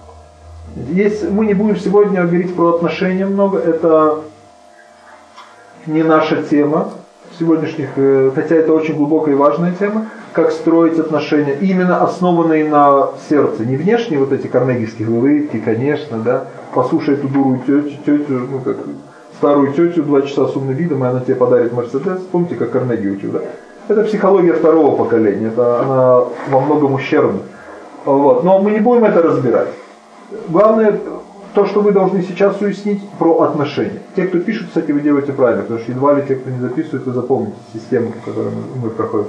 Есть, мы не будем сегодня говорить про отношения много, это не наша тема сегодняшних, э, хотя это очень глубокая и важная тема, как строить отношения, именно основанные на сердце, не внешние вот эти карнегийские улыбки, конечно, да, послушай эту дуру тетю, тетю, ну как старую тетю два часа с умным видом, и она тебе подарит Мерседес. Помните, как Карнеги учил, да? Это психология второго поколения, это она во многом ущербна. Вот. Но мы не будем это разбирать. Главное, то, что вы должны сейчас уяснить про отношения. Те, кто пишет, кстати, вы делаете правильно, потому что едва ли те, кто не записывает, вы запомните систему, которую мы, проходим.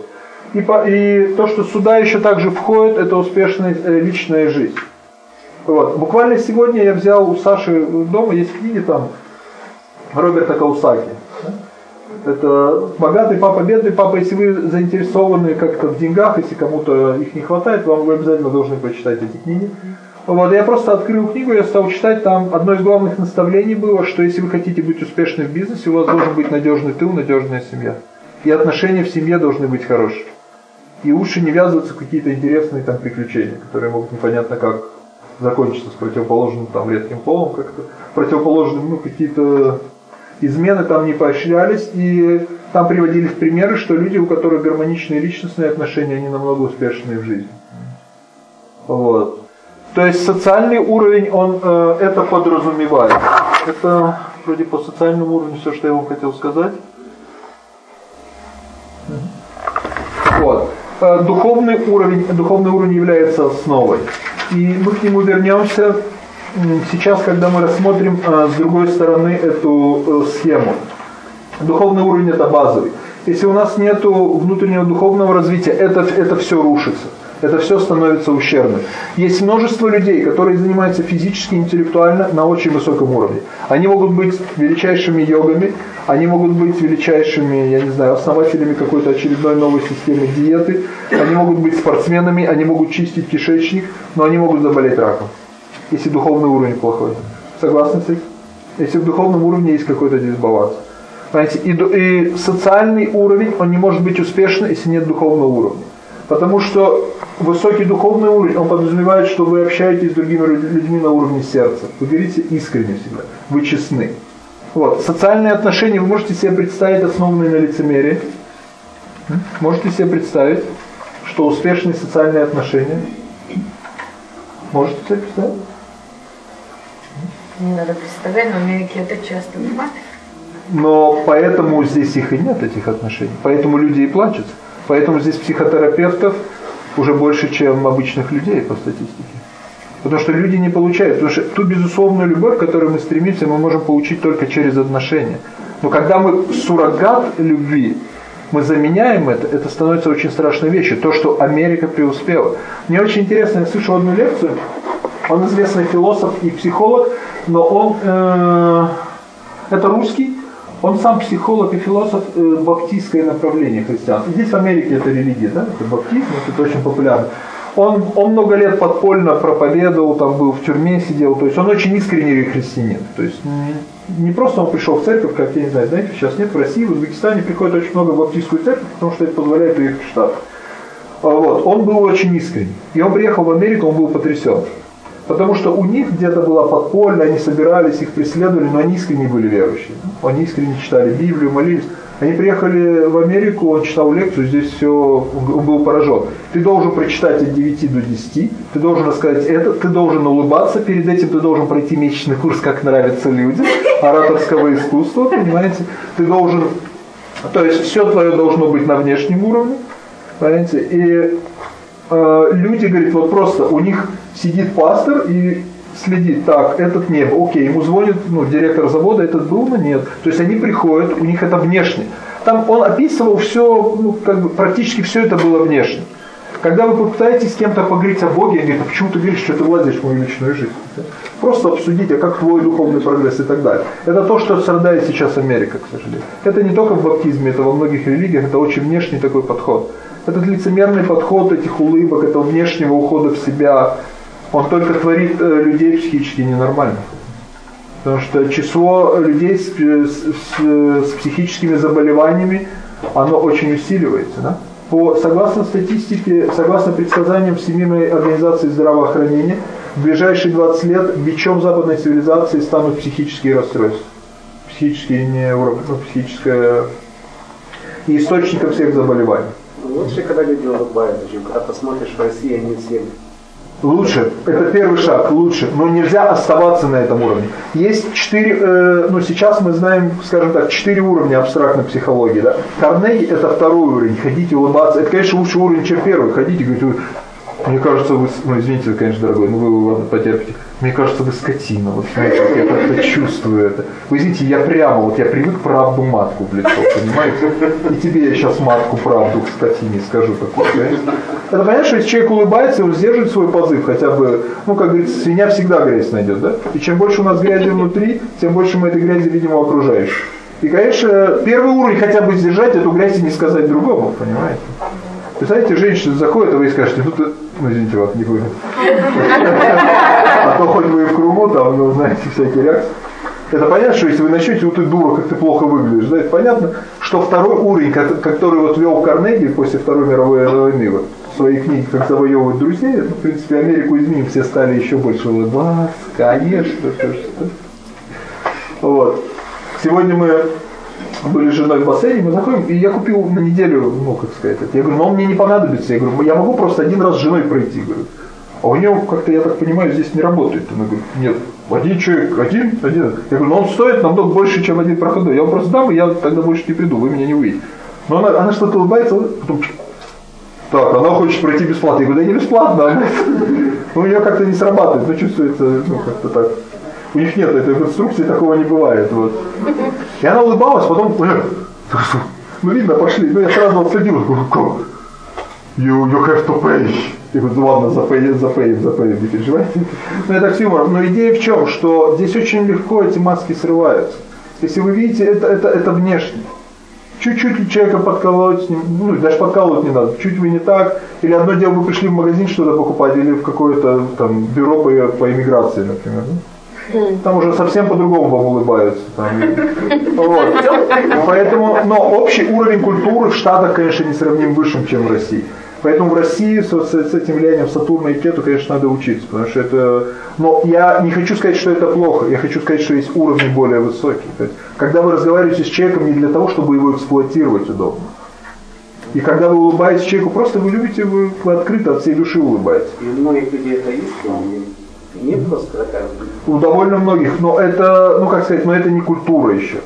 И, по, и то, что сюда еще также входит, это успешная э, личная жизнь. Вот. Буквально сегодня я взял у Саши дома, есть книги там, Роберта Каусаки. Это богатый папа, бедный папа. Если вы заинтересованы как-то в деньгах, если кому-то их не хватает, вам вы обязательно должны прочитать эти книги. Вот, я просто открыл книгу, я стал читать, там одно из главных наставлений было, что если вы хотите быть успешным в бизнесе, у вас должен быть надежный тыл, надежная семья. И отношения в семье должны быть хорошие. И лучше не ввязываться в какие-то интересные там приключения, которые могут непонятно как закончиться с противоположным там редким полом, как-то противоположным, ну, какие-то измены там не поощрялись, и там приводились примеры, что люди, у которых гармоничные личностные отношения, они намного успешнее в жизни. Вот. То есть социальный уровень, он э, это подразумевает. Это вроде по социальному уровню все, что я вам хотел сказать. Вот. Э, духовный уровень, духовный уровень является основой. И мы к нему вернемся сейчас, когда мы рассмотрим а, с другой стороны эту э, схему. Духовный уровень это базовый. Если у нас нет внутреннего духовного развития, это, это все рушится. Это все становится ущербным. Есть множество людей, которые занимаются физически, интеллектуально на очень высоком уровне. Они могут быть величайшими йогами, они могут быть величайшими, я не знаю, основателями какой-то очередной новой системы диеты, они могут быть спортсменами, они могут чистить кишечник, но они могут заболеть раком если духовный уровень плохой. Согласны с этим? Если в духовном уровне есть какой-то дисбаланс. Понимаете? И, и социальный уровень, он не может быть успешным, если нет духовного уровня. Потому что высокий духовный уровень, он подразумевает, что вы общаетесь с другими людьми на уровне сердца. Вы говорите искренне всегда. Вы честны. Вот. Социальные отношения вы можете себе представить, основанные на лицемерии. Можете себе представить, что успешные социальные отношения. Можете себе представить? Не надо представлять, но в Америке это часто бывает. Но поэтому здесь их и нет, этих отношений. Поэтому люди и плачут. Поэтому здесь психотерапевтов уже больше, чем обычных людей по статистике. Потому что люди не получают. Потому что ту безусловную любовь, к которой мы стремимся, мы можем получить только через отношения. Но когда мы суррогат любви, мы заменяем это, это становится очень страшной вещью. То, что Америка преуспела. Мне очень интересно, я слышал одну лекцию, он известный философ и психолог, но он, э, это русский, он сам психолог и философ э, баптистское направление христианства. Здесь в Америке это религия, да, это баптизм, это очень популярно. Он, он много лет подпольно проповедовал, там был в тюрьме сидел, то есть он очень искренний христианин. То есть не, просто он пришел в церковь, как я не знаю, знаете, сейчас нет, в России, в Узбекистане приходит очень много баптистскую церковь, потому что это позволяет уехать в Штат. Вот. Он был очень искренний. И он приехал в Америку, он был потрясен. Потому что у них где-то была подпольная, они собирались, их преследовали, но они искренне были верующие. Они искренне читали Библию, молились. Они приехали в Америку, он читал лекцию, здесь все, он был поражен. Ты должен прочитать от 9 до 10, ты должен рассказать это, ты должен улыбаться, перед этим ты должен пройти месячный курс «Как нравится людям», ораторского искусства, понимаете? Ты должен, то есть все твое должно быть на внешнем уровне, понимаете? И э, люди, говорят, вот просто у них сидит пастор и следит, так, этот не был, окей, ему звонит ну, директор завода, этот был, но нет. То есть они приходят, у них это внешне. Там он описывал все, ну, как бы практически все это было внешне. Когда вы попытаетесь с кем-то поговорить о Боге, они говорят, а почему ты говоришь, что ты влазишь в мою личную жизнь? Просто обсудите, как твой духовный прогресс и так далее. Это то, что страдает сейчас Америка, к сожалению. Это не только в баптизме, это во многих религиях, это очень внешний такой подход. Этот лицемерный подход этих улыбок, этого внешнего ухода в себя, он только творит э, людей психически ненормальных. Потому что число людей с, с, с, с психическими заболеваниями, оно очень усиливается. Да? По, согласно статистике, согласно предсказаниям Всемирной организации здравоохранения, в ближайшие 20 лет бичом западной цивилизации станут психические расстройства. Психические не ну, психическое и источником всех заболеваний. Лучше, когда люди улыбаются, чем когда посмотришь в России, они все Лучше, это первый шаг, лучше, но нельзя оставаться на этом уровне. Есть четыре, э, ну сейчас мы знаем, скажем так, четыре уровня абстрактной психологии. Да? Карнеги это второй уровень, ходите улыбаться. Это, конечно, лучший уровень, чем первый. Ходите, говорите, мне кажется, вы, ну извините, конечно, дорогой, но вы ладно, потерпите. Мне кажется, вы скотина. Вот знаете, вот я как-то чувствую это. Вы извините, я прямо, вот я привык правду матку в лицо, понимаете? И тебе я сейчас матку правду к скотине скажу конечно. Это понятно, что если человек улыбается, он сдерживает свой позыв, хотя бы, ну, как говорится, свинья всегда грязь найдет, да? И чем больше у нас грязи внутри, тем больше мы этой грязи видим у окружающих. И, конечно, первый уровень хотя бы сдержать эту грязь и не сказать другому, понимаете? Представляете, женщина заходит, а вы ей скажете, ну ты, ну извините, вас не вы. А то хоть вы и в кругу, там, ну, знаете, всякие реакции. Это понятно, что если вы начнете, вот ты дура, как ты плохо выглядишь, да, это понятно, что второй уровень, который вот вел Карнеги после Второй мировой войны, вот, в своей книге «Как завоевывать друзей», это, в принципе, Америку изменим, все стали еще больше улыбаться, конечно, что, что. Вот. Сегодня мы были с женой в бассейне, мы заходим, и я купил на неделю, ну, как сказать, это. я говорю, но он мне не понадобится, я говорю, я могу просто один раз с женой пройти, говорю. А у него, как-то, я так понимаю, здесь не работает. Она говорит, нет, один человек, один, один. Я говорю, но он стоит намного больше, чем один проходной. Я вам просто дам, и я тогда больше не приду, вы меня не увидите. Но она, она что-то улыбается, потом, так, она хочет пройти бесплатно. Я говорю, да не бесплатно. Она, ну, у нее как-то не срабатывает, но чувствуется, ну, как-то так. У них нет этой инструкции, такого не бывает. Вот. И она улыбалась, потом, ну видно, пошли. Ну я сразу говорю, you, you have to pay. Я говорю, ну ладно, запоем, запоем, запоем, не переживайте. Но это к юмору. Но идея в чем, что здесь очень легко эти маски срываются. Если вы видите, это, это, это внешне. Чуть-чуть человека подколоть, ну даже подколоть не надо, чуть вы не так, или одно дело вы пришли в магазин что-то покупать, или в какое-то там бюро по, по иммиграции, например. Там уже совсем по-другому вам улыбаются. Там. Вот. Поэтому, но общий уровень культуры в Штатах, конечно, не сравним высшим, чем в России. Поэтому в России с, с, с этим влиянием Сатурна и Кету, конечно, надо учиться, потому что это... Но я не хочу сказать, что это плохо, я хочу сказать, что есть уровни более высокие. Когда вы разговариваете с человеком не для того, чтобы его эксплуатировать удобно, и когда вы улыбаетесь человеку, просто вы любите, вы, открыто от всей души улыбаетесь. И у многих это есть, не просто такая. У довольно многих, но это, ну как сказать, но это не культура еще.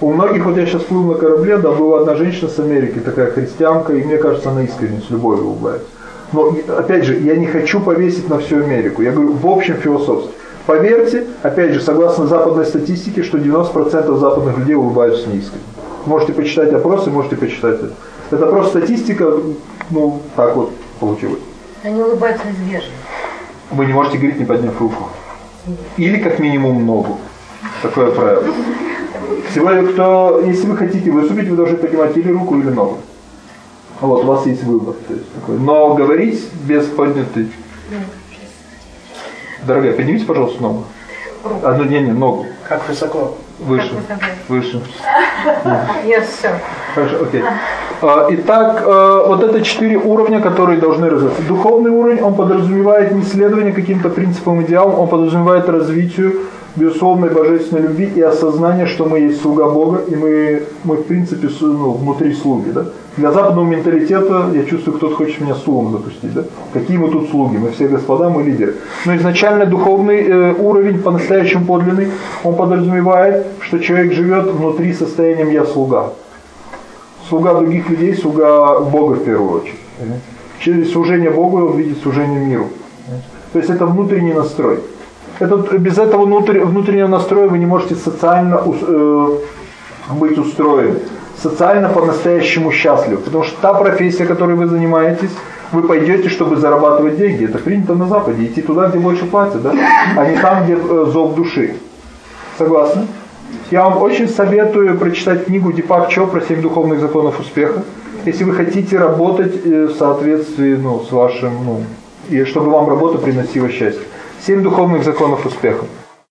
У многих, вот я сейчас плыл на корабле, да, была одна женщина с Америки, такая христианка, и мне кажется, она искренне с любовью улыбается. Но, опять же, я не хочу повесить на всю Америку. Я говорю, в общем философски. Поверьте, опять же, согласно западной статистике, что 90% западных людей улыбаются неискренне. Можете почитать опросы, можете почитать это. Это просто статистика, ну, так вот получилось. Они улыбаются из вежливости. Вы не можете говорить, не подняв руку. Или как минимум ногу. Такое правило. Сегодня, кто, если вы хотите выступить, вы должны поднимать или руку, или ногу. Вот, у вас есть выбор. То есть такой. Но говорить без поднятой. Дорогая, поднимите, пожалуйста, ногу. Одну, не, не, ногу. Как высоко? Выше. Как высоко? Выше. Я все. Хорошо, окей. А, итак, э, вот это четыре уровня, которые должны развиваться. Духовный уровень, он подразумевает не следование каким-то принципам, идеалам, он подразумевает развитию безусловной божественной любви и осознание, что мы есть слуга Бога, и мы, мы в принципе, ну, внутри слуги. Да? Для западного менталитета, я чувствую, кто-то хочет меня слугом запустить. Да? Какие мы тут слуги? Мы все господа, мы лидеры. Но изначально духовный э, уровень, по-настоящему подлинный, он подразумевает, что человек живет внутри состоянием «я слуга». Слуга других людей, слуга Бога в первую очередь. Через служение Богу он видит служение миру. То есть это внутренний настрой. Это, без этого внутреннего настроя вы не можете социально э, быть устроены. Социально по-настоящему счастливы. Потому что та профессия, которой вы занимаетесь, вы пойдете, чтобы зарабатывать деньги. Это принято на Западе. Идти туда, где больше платят, да? а не там, где э, зов души. Согласны? Я вам очень советую прочитать книгу Дипак Чопра «Семь духовных законов успеха». Если вы хотите работать э, в соответствии ну, с вашим, ну, и чтобы вам работа приносила счастье. Семь духовных законов успеха.